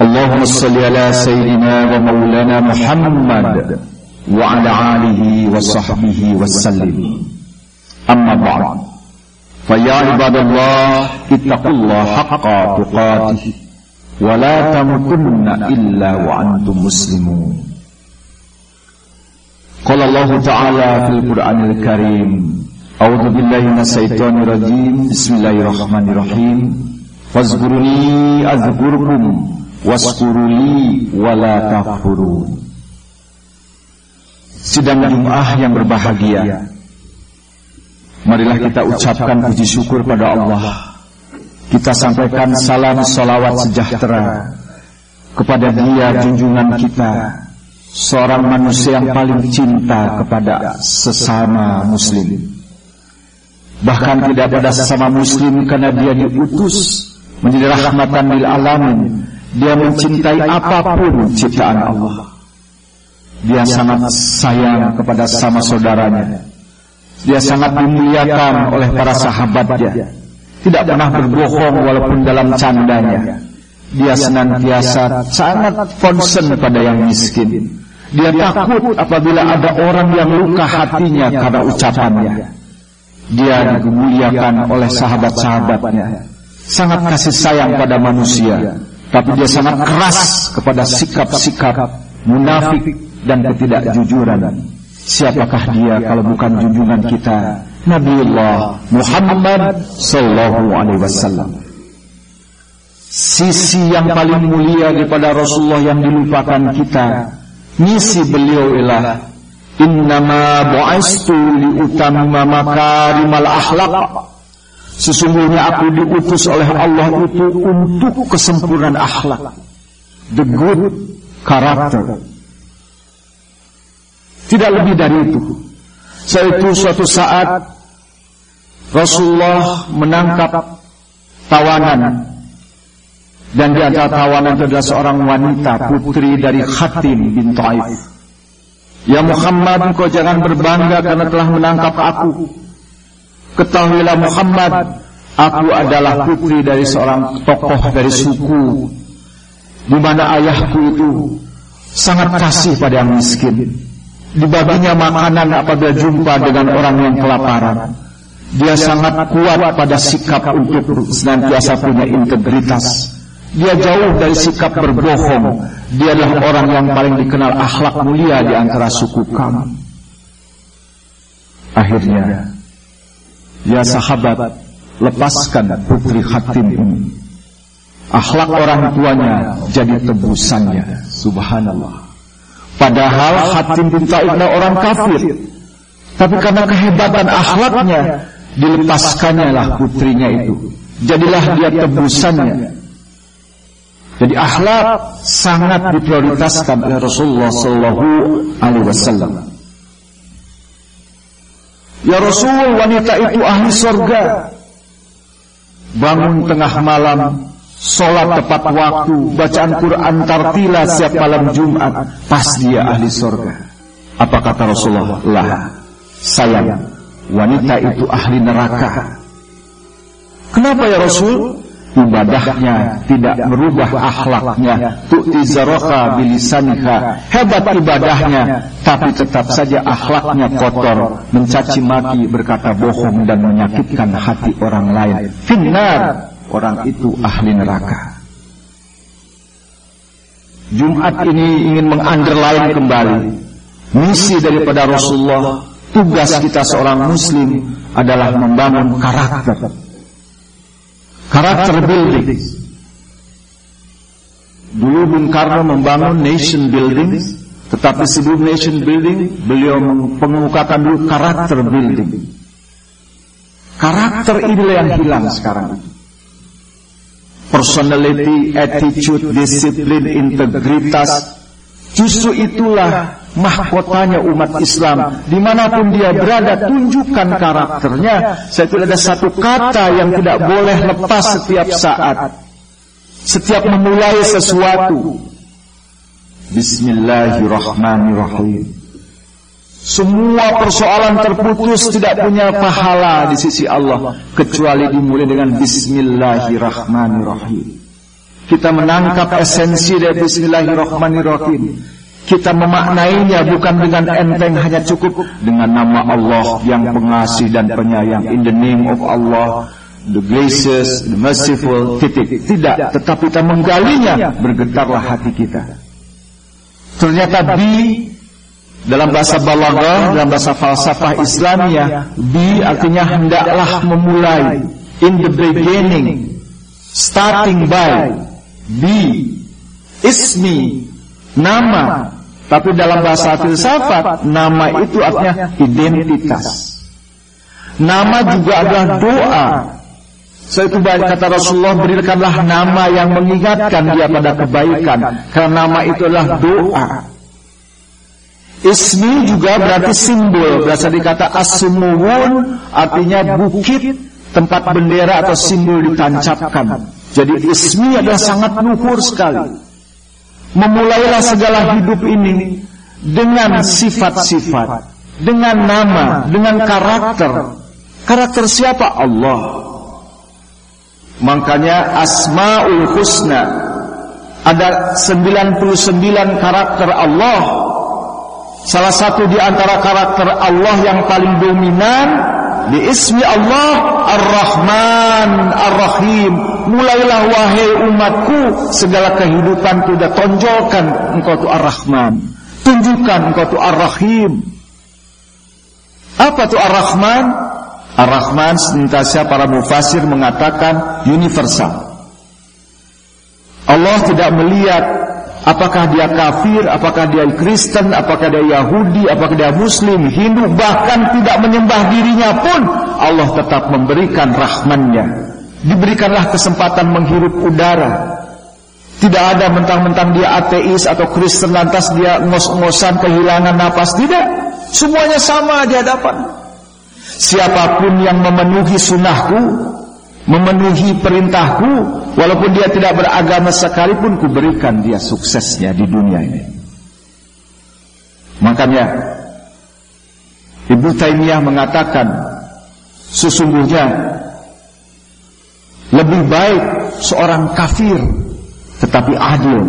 اللهم صل على سيدنا ومولانا محمد وعلى آله وصحبه وسلم. أما بعد فيا عباد الله اتقوا الله حق تقاته ولا تموتن إلا وأنتم مسلمون. قال الله تعالى في القرآن الكريم أعوذ بالله من الشيطان الرجيم بسم الله الرحمن الرحيم. فاذكروني أذكركم waskuruli wala takfurun Sidang Jum'ah yang berbahagia. Marilah kita ucapkan puji syukur pada Allah. Kita sampaikan salam salawat sejahtera Kepada dia junjungan kita Seorang manusia yang paling cinta kepada sesama muslim. Bahkan tidak pada sesama muslim karena dia diutus Menjadi rahmatan lil alamin dia mencintai apa pun ciptaan Allah. Dia sangat sayang kepada sama saudaranya. Dia sangat dimuliakan oleh para sahabatnya. Tidak pernah berbohong walaupun dalam candanya. Dia senantiasa sangat concern pada yang miskin. Dia takut apabila ada orang yang luka hatinya karena ucapannya. Dia dimuliakan oleh sahabat-sahabatnya. Sangat kasih sayang pada manusia tapi dia sangat keras kepada sikap-sikap munafik dan ketidakjujuran. Siapakah dia kalau bukan junjungan kita Nabiullah Muhammad sallallahu alaihi wasallam. Sisi yang paling mulia daripada Rasulullah yang dilupakan kita. Misi beliau ialah innama bu'istu li utamma makarimal akhlaq Sesungguhnya aku diutus oleh Allah itu untuk kesempurnaan akhlak. The good character. Tidak lebih dari itu. Seitu suatu saat Rasulullah menangkap tawanan dan di antara tawanan itu adalah seorang wanita putri dari Khatim bin Taif. Ya Muhammad, kau jangan berbangga karena telah menangkap aku. Ketahuilah Muhammad, aku adalah putri dari seorang tokoh dari suku di mana ayahku itu sangat kasih pada yang miskin. Dibaginya makanan apabila jumpa dengan orang yang kelaparan. Dia sangat kuat pada sikap untuk senantiasa punya integritas. Dia jauh dari sikap berbohong. Dia adalah orang yang paling dikenal akhlak mulia di antara suku kami. Akhirnya, Ya sahabat, lepaskan putri Hatim ini. Akhlak orang tuanya jadi tebusannya. Subhanallah. Padahal Hatim bin Taib orang kafir. Tapi karena kehebatan akhlaknya, dilepaskannya lah putrinya itu. Jadilah dia tebusannya. Jadi akhlak sangat diprioritaskan oleh Rasulullah Sallallahu Alaihi Wasallam. Ya Rasul wanita itu ahli sorga Bangun tengah malam Sholat tepat waktu Bacaan Quran tartila setiap malam Jumat Pas dia ahli sorga Apa kata Rasulullah? Lah Sayang Wanita itu ahli neraka Kenapa ya Rasul? Ibadahnya tidak merubah akhlaknya. tu'ti zaraka bilisanika. Hebat ibadahnya. tapi tetap saja akhlaknya kotor. mencaci maki berkata bohong dan menyakitkan hati orang lain. finnar. Orang itu ahli neraka. Jumat ini ingin mengunderline kembali. misi daripada Rasulullah. Tugas kita seorang muslim adalah membangun karakter Karakter building. Dulu Bung Karno membangun nation building, tetapi sebelum nation building, beliau mengemukakan dulu karakter building. Karakter inilah yang hilang sekarang. personality, attitude, disiplin, integritas. Justru itulah mahkotanya umat Islam. Di mana pun dia berada, tunjukkan karakternya. Saya tidak ada satu kata yang tidak boleh lepas setiap saat. Setiap memulai sesuatu. Bismillahirrahmanirrahim. Semua persoalan terputus tidak punya pahala di sisi Allah kecuali dimulai dengan Bismillahirrahmanirrahim. Kita menangkap esensi dari Bismillahirrahmanirrahim. Kita memaknainya bukan dengan enteng hanya cukup dengan nama Allah yang pengasih dan penyayang. In the name of Allah, the gracious, the merciful, titik. Tidak, tetapi kita menggalinya, bergetarlah hati kita. Ternyata bi dalam bahasa balaghah, dalam bahasa falsafah Islamiyah, bi artinya hendaklah memulai. In the beginning, starting by, bi, ismi, nama. Tapi dalam bahasa filsafat, nama itu artinya identitas. Nama juga adalah doa. So itu kata Rasulullah berikanlah nama yang mengingatkan dia pada kebaikan. Karena nama itu adalah doa. Ismi juga berarti simbol. Berasal dikata asumuhun artinya bukit tempat bendera atau simbol ditancapkan. Jadi ismi adalah sangat luhur sekali. Memulailah segala hidup ini dengan sifat-sifat, dengan nama, dengan karakter. Karakter siapa? Allah. Makanya Asmaul Husna ada 99 karakter Allah Salah satu di antara karakter Allah yang paling dominan di ismi Allah Ar-Rahman Ar-Rahim. Mulailah wahai umatku segala kehidupan sudah tonjolkan engkau tu Ar-Rahman. Tunjukkan engkau tu Ar-Rahim. Apa tu Ar-Rahman? Ar-Rahman senantiasa para mufasir mengatakan universal. Allah tidak melihat Apakah dia kafir, apakah dia Kristen, apakah dia Yahudi, apakah dia Muslim, Hindu, bahkan tidak menyembah dirinya pun Allah tetap memberikan rahmannya. Diberikanlah kesempatan menghirup udara. Tidak ada mentang-mentang dia ateis atau Kristen lantas dia ngos-ngosan kehilangan napas. Tidak. Semuanya sama di hadapan. Siapa pun yang memenuhi sunnahku, memenuhi perintahku walaupun dia tidak beragama sekalipun kuberikan dia suksesnya di dunia ini makanya Ibu Taimiyah mengatakan sesungguhnya lebih baik seorang kafir tetapi adil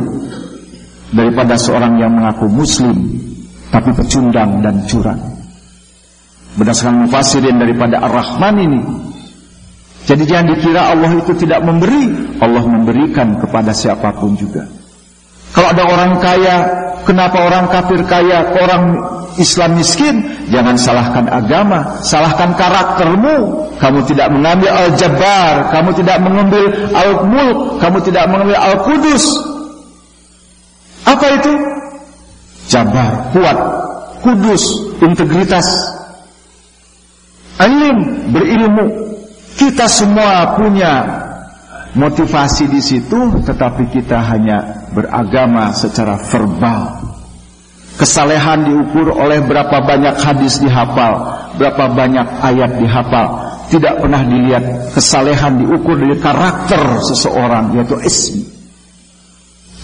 daripada seorang yang mengaku muslim tapi pecundang dan curang berdasarkan mufasirin daripada Ar-Rahman ini jadi jangan dikira Allah itu tidak memberi, Allah memberikan kepada siapa pun juga. Kalau ada orang kaya, kenapa orang kafir kaya, orang Islam miskin? Jangan salahkan agama, salahkan karaktermu. Kamu tidak mengambil Al-Jabbar, kamu tidak mengambil Al-Mulk, kamu tidak mengambil Al-Qudus. Apa itu? Jabar, kuat, kudus, integritas. Alim, berilmu, kita semua punya motivasi di situ, tetapi kita hanya beragama secara verbal. Kesalehan diukur oleh berapa banyak hadis dihafal, berapa banyak ayat dihafal. Tidak pernah dilihat kesalehan diukur dari karakter seseorang, yaitu ismi.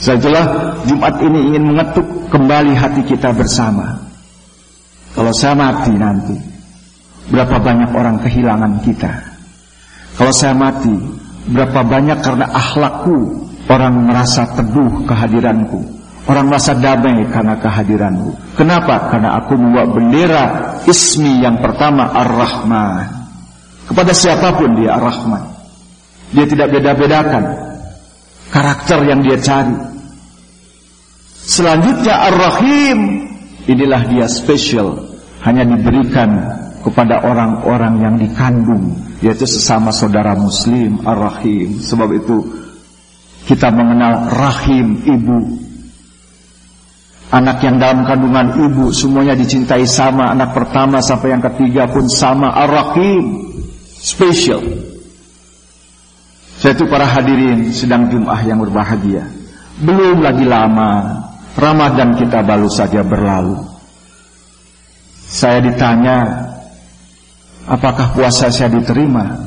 Sajalah Jumat ini ingin mengetuk kembali hati kita bersama. Kalau saya mati nanti, berapa banyak orang kehilangan kita. Kalau saya mati, berapa banyak karena akhlakku orang merasa teduh kehadiranku. Orang merasa damai karena kehadiranku. Kenapa? Karena aku membawa bendera ismi yang pertama Ar-Rahman. Kepada siapa pun dia Ar-Rahman. Dia tidak beda-bedakan karakter yang dia cari. Selanjutnya Ar-Rahim. Inilah dia spesial. Hanya diberikan kepada orang-orang yang dikandung yaitu sesama saudara muslim ar-rahim sebab itu kita mengenal rahim ibu anak yang dalam kandungan ibu semuanya dicintai sama anak pertama sampai yang ketiga pun sama ar-rahim special Saya itu para hadirin sedang Jum'ah yang berbahagia. Belum lagi lama, Ramadan kita baru saja berlalu. Saya ditanya, apakah puasa saya diterima?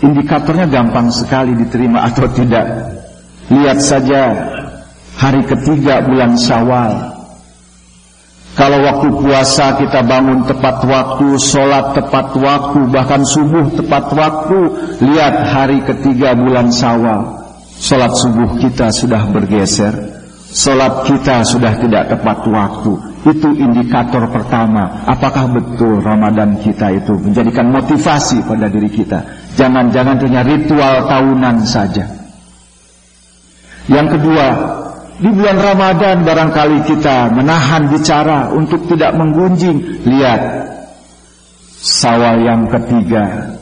Indikatornya gampang sekali diterima atau tidak. Lihat saja hari ketiga bulan Syawal. Kalau waktu puasa kita bangun tepat waktu, sholat tepat waktu, bahkan subuh tepat waktu, lihat hari ketiga bulan Syawal, sholat subuh kita sudah bergeser, sholat kita sudah tidak tepat waktu. Itu indikator pertama. Apakah betul Ramadan kita itu menjadikan motivasi pada diri kita? Jangan-jangan hanya ritual tahunan saja. Yang kedua, di bulan Ramadan barangkali kita menahan bicara untuk tidak menggunjing. Lihat sawal yang ketiga.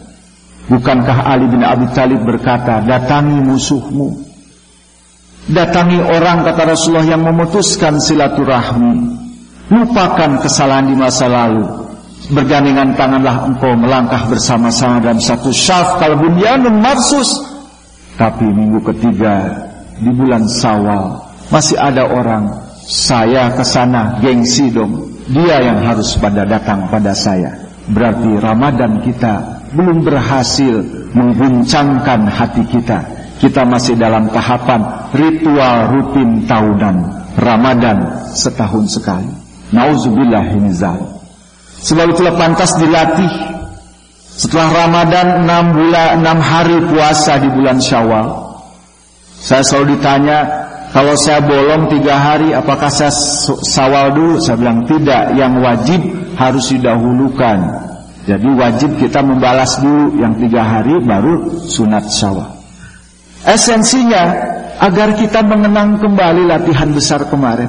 Bukankah Ali bin Abi Thalib berkata, datangi musuhmu. Datangi orang kata Rasulullah yang memutuskan silaturahmi. Lupakan kesalahan di masa lalu. Bergandengan tanganlah engkau melangkah bersama-sama dalam satu syaf kalau bunyanun marsus. Tapi minggu ketiga di bulan Sawal masih ada orang saya ke sana gengsi dong. Dia yang harus pada datang pada saya. Berarti Ramadan kita belum berhasil mengguncangkan hati kita. Kita masih dalam tahapan ritual rutin tahunan Ramadan setahun sekali. Nauzubillah min Sebab itulah pantas dilatih setelah Ramadan 6 bulan 6 hari puasa di bulan Syawal. Saya selalu ditanya kalau saya bolong tiga hari, apakah saya sawal dulu? Saya bilang tidak. Yang wajib harus didahulukan. Jadi wajib kita membalas dulu yang tiga hari, baru sunat sawal. Esensinya agar kita mengenang kembali latihan besar kemarin.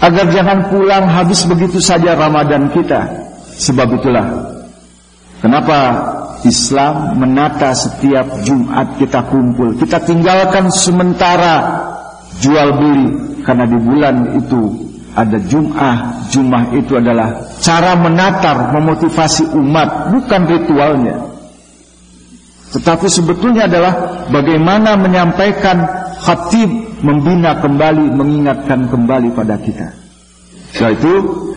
Agar jangan pulang habis begitu saja Ramadan kita. Sebab itulah kenapa Islam menata setiap Jumat kita kumpul. Kita tinggalkan sementara jual beli karena di bulan itu ada Jum'ah. Jum'ah itu adalah cara menatar, memotivasi umat, bukan ritualnya. Tetapi sebetulnya adalah bagaimana menyampaikan khatib membina kembali, mengingatkan kembali pada kita. Setelah itu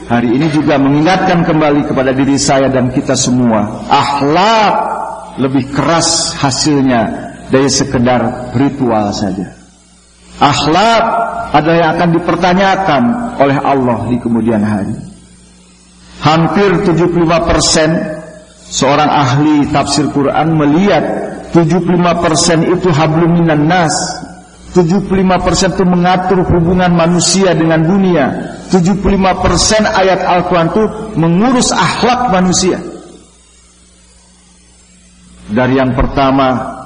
hari ini juga mengingatkan kembali kepada diri saya dan kita semua. Akhlak lebih keras hasilnya dari sekedar ritual saja. Akhlak ada yang akan dipertanyakan oleh Allah di kemudian hari. Hampir 75% seorang ahli tafsir Quran melihat 75% itu hablum minan nas. 75% itu mengatur hubungan manusia dengan dunia. 75% ayat Al-Quran itu mengurus akhlak manusia. Dari yang pertama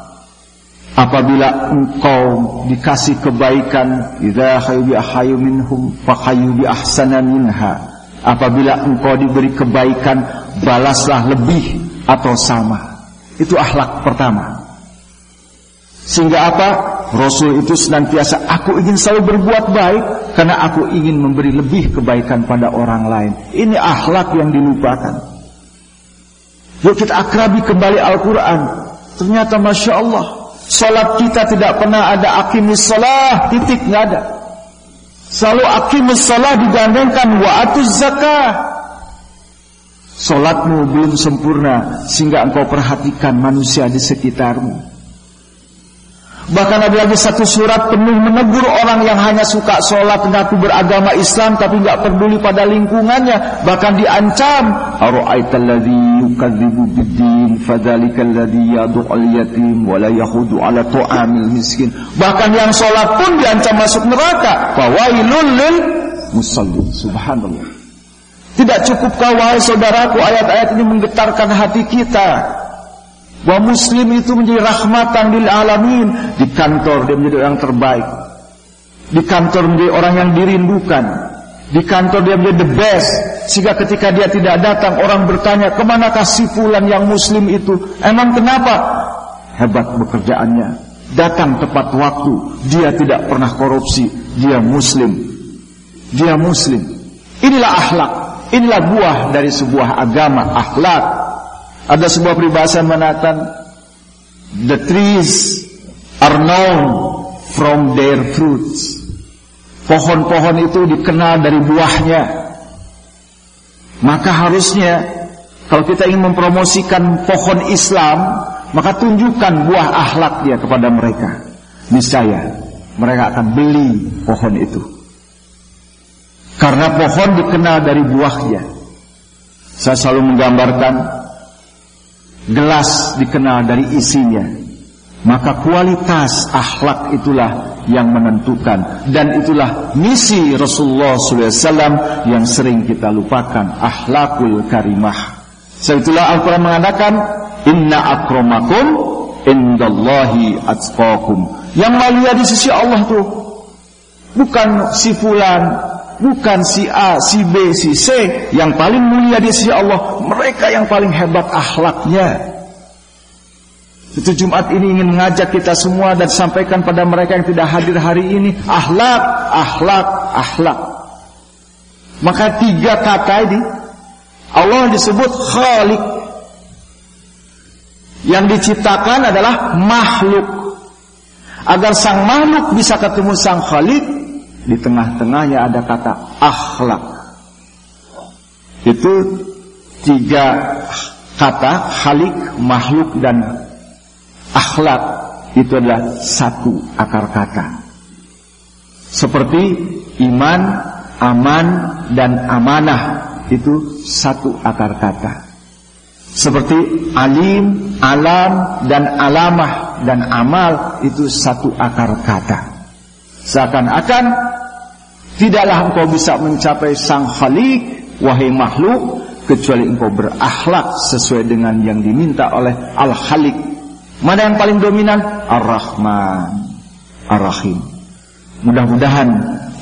apabila engkau dikasih kebaikan idza khayyu ahayyu minhum khayyu bi ahsana minha. Apabila engkau diberi kebaikan balaslah lebih atau sama. Itu akhlak pertama. Sehingga apa? Rasul itu senantiasa aku ingin selalu berbuat baik karena aku ingin memberi lebih kebaikan pada orang lain. Ini akhlak yang dilupakan. Yuk kita akrabi kembali Al-Quran. Ternyata Masya Allah Salat kita tidak pernah ada akimis salah, titik nggak ada. Selalu akimis salah digandengkan wa atuz zakah. Salatmu belum sempurna sehingga engkau perhatikan manusia di sekitarmu. Bahkan ada lagi satu surat penuh menegur orang yang hanya suka sholat mengaku beragama Islam tapi nggak peduli pada lingkungannya. Bahkan diancam. Miskin. Bahkan yang sholat pun diancam masuk neraka. Fawailul lil musallin. Subhanallah. Tidak cukup wahai saudaraku ayat-ayat ini menggetarkan hati kita. Bahwa muslim itu menjadi rahmatan lil alamin. Di kantor dia menjadi orang terbaik. Di kantor menjadi orang yang dirindukan. Di kantor dia menjadi the best. Sehingga ketika dia tidak datang, orang bertanya, ke manakah si fulan yang muslim itu? Emang kenapa? Hebat bekerjaannya. Datang tepat waktu. Dia tidak pernah korupsi. Dia muslim. Dia muslim. Inilah akhlak. Inilah buah dari sebuah agama, akhlak. Ada sebuah peribahasa mengatakan The trees are known from their fruits. Pohon-pohon itu dikenal dari buahnya. Maka harusnya kalau kita ingin mempromosikan pohon Islam, maka tunjukkan buah akhlak dia kepada mereka. Niscaya mereka akan beli pohon itu. Karena pohon dikenal dari buahnya. Saya selalu menggambarkan gelas dikenal dari isinya. Maka kualitas akhlak itulah yang menentukan dan itulah misi Rasulullah SAW yang sering kita lupakan akhlakul karimah. Setelah Al-Quran mengatakan Inna akromakum indallahi atqakum. Yang mulia di sisi Allah tuh bukan si fulan, bukan si A, si B, si C. Yang paling mulia di sisi Allah, mereka yang paling hebat akhlaknya. Itu Jumat ini ingin mengajak kita semua dan sampaikan pada mereka yang tidak hadir hari ini akhlak, akhlak, akhlak. Maka tiga kata ini Allah disebut Khalik. Yang diciptakan adalah makhluk. Agar sang makhluk bisa ketemu sang khalik, di tengah-tengahnya ada kata akhlak. Itu tiga kata khalik, makhluk dan akhlak itu adalah satu akar kata. Seperti iman, aman dan amanah itu satu akar kata. Seperti alim, alam, dan alamah dan amal itu satu akar kata. Seakan-akan tidaklah engkau bisa mencapai sang khalik, wahai makhluk, kecuali engkau berakhlak sesuai dengan yang diminta oleh al-khalik. Mana yang paling dominan? Ar-Rahman, Ar-Rahim. Mudah-mudahan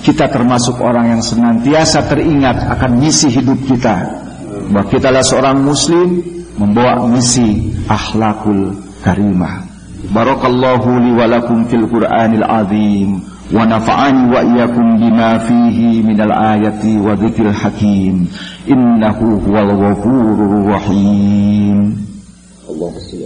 kita termasuk orang yang senantiasa teringat akan misi hidup kita. Bahwa kita adalah seorang muslim membawa misi akhlakul karimah. Barakallahu li wa lakum fil Qur'anil azim ونفعني وإياكم بما فيه من الآية وذكر الحكيم. إنه هو الغفور الرحيم. اللهم صل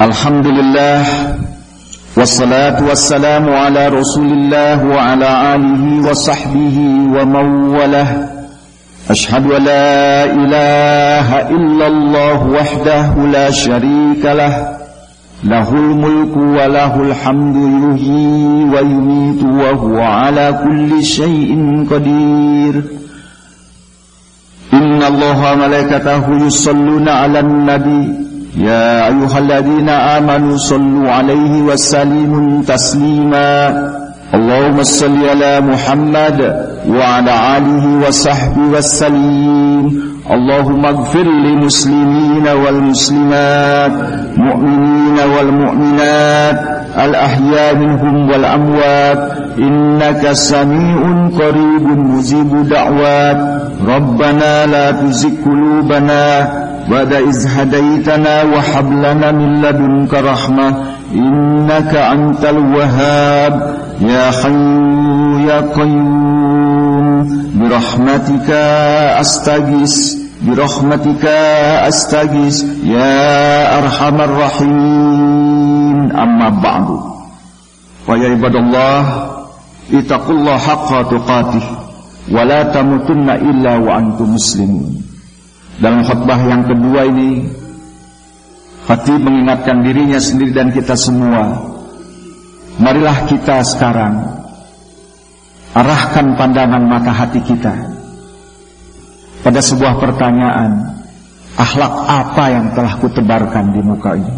على الحمد لله والصلاة والسلام على رسول الله وعلى آله وصحبه ومن وله أشهد أن لا إله إلا الله وحده لا شريك له. له الملك وله الحمد يحيي ويميت وهو على كل شيء قدير. إن الله وملائكته يصلون على النبي. يا أيها الذين آمنوا صلوا عليه وسلموا تسليما. اللهم صل على محمد وعلى آله وصحبه وسلم. اللهم اغفر للمسلمين والمسلمات مؤمنين والمؤمنات الأحياء منهم والأموات. إنك سميع قريب مجيب دعوات. ربنا لا تزغ قلوبنا بعد إذ هديتنا وهب لنا من لدنك رحمة إنك أنت الوهاب يا حي يا قيوم برحمتك أستغيث برحمتك أستغيث يا أرحم الراحمين أما بعد ويا عباد الله اتقوا الله حق تقاته ولا تموتن إلا وأنتم مسلمون Dalam khutbah yang kedua ini Hati mengingatkan dirinya sendiri dan kita semua Marilah kita sekarang Arahkan pandangan mata hati kita Pada sebuah pertanyaan Akhlak apa yang telah kutebarkan di muka ini?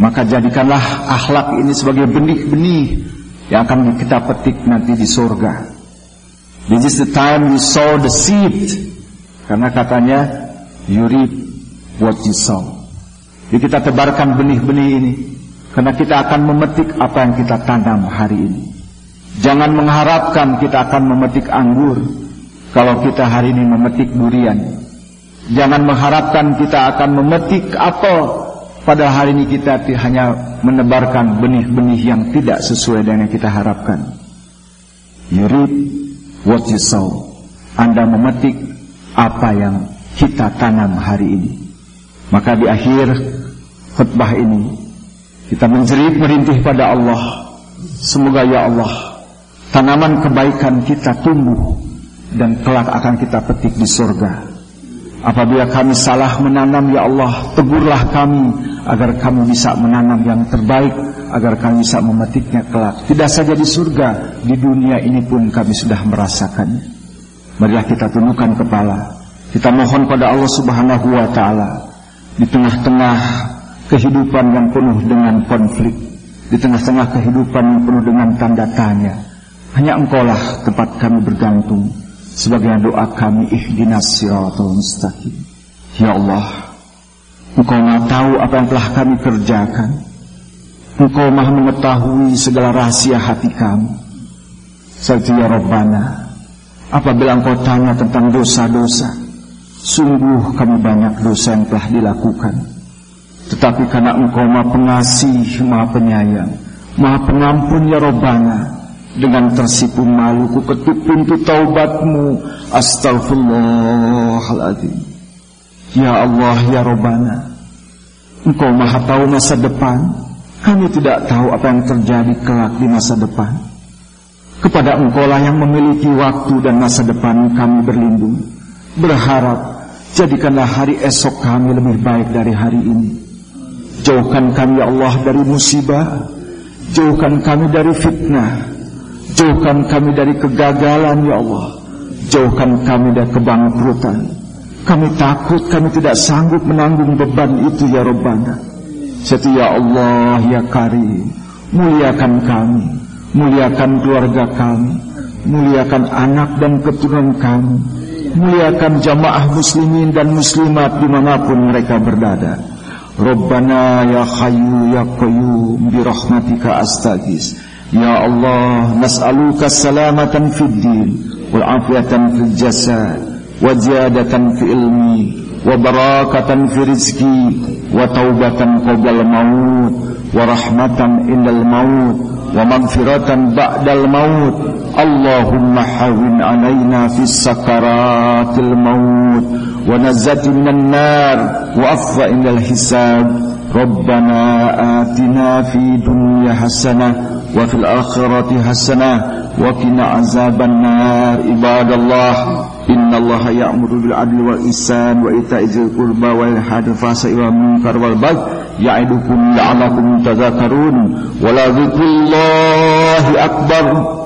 Maka jadikanlah akhlak ini sebagai benih-benih Yang akan kita petik nanti di surga. This is the time we sow the seed karena katanya you sow. Jadi kita tebarkan benih-benih ini karena kita akan memetik apa yang kita tanam hari ini. Jangan mengharapkan kita akan memetik anggur kalau kita hari ini memetik durian. Jangan mengharapkan kita akan memetik apel pada hari ini kita hanya menebarkan benih-benih yang tidak sesuai dengan yang kita harapkan. You reap what you sow. Anda memetik apa yang kita tanam hari ini. Maka di akhir khutbah ini kita menjerit merintih pada Allah. Semoga ya Allah tanaman kebaikan kita tumbuh dan kelak akan kita petik di surga. Apabila kami salah menanam ya Allah, tegurlah kami agar kami bisa menanam yang terbaik, agar kami bisa memetiknya kelak. Tidak saja di surga, di dunia ini pun kami sudah merasakannya. Marilah kita tundukkan kepala. Kita mohon pada Allah Subhanahu wa taala di tengah-tengah kehidupan yang penuh dengan konflik, di tengah-tengah kehidupan yang penuh dengan tanda tanya. Hanya engkaulah tempat kami bergantung. Sebagai doa kami ihdinas siratal mustaqim. Ya Allah, Engkau maha tahu apa yang telah kami kerjakan. Engkau maha mengetahui segala rahasia hati kami. Serta ya Rabbana, apabila engkau tanya tentang dosa-dosa, sungguh kami banyak dosa yang telah dilakukan. Tetapi karena engkau maha pengasih, maha penyayang, maha pengampun ya Rabbana, dengan tersipu malu ku ketuk pintu taubatmu. Astaghfirullahaladzim. Ya Allah ya Robbana Engkau maha tahu masa depan. Kami tidak tahu apa yang terjadi kelak di masa depan Kepada engkau lah yang memiliki waktu dan masa depan kami berlindung. Berharap Jadikanlah hari esok kami lebih baik dari hari ini. Jauhkan kami ya Allah dari musibah. Jauhkan kami dari fitnah. Jauhkan kami dari kegagalan ya Allah. Jauhkan kami dari kebangkrutan. Kami takut kami tidak sanggup menanggung beban itu ya Rabbana. Ya Allah ya Karim Muliakan kami Muliakan keluarga kami. Muliakan anak dan keturunan kami. Muliakan jamaah muslimin dan muslimat di mana pun mereka berada. Rabbana ya Hayyu ya Qayyum Birahmatika astagis Ya Allah nas'aluka salamatan fid din wal afiyatan fil jasad wa ziyadatan fi ilmi wa barakatan fi rizki wa taubatan qabla maut wa rahmatan indal maut wa maghfiratan ba'dal maut Allahumma hawin alaina fi sakaratil maut wa nazati minan nar wa afwa indal hisab Rabbana وفي الآخرة حسنة وقنا عذاب النار عباد الله. إن الله يأمر بالعدل والإحسان وإيتاء ذي القربى وينهى عن الفحشاء والمنكر والبغي يعظكم لعلكم تذكرون ولذكر الله أكبر.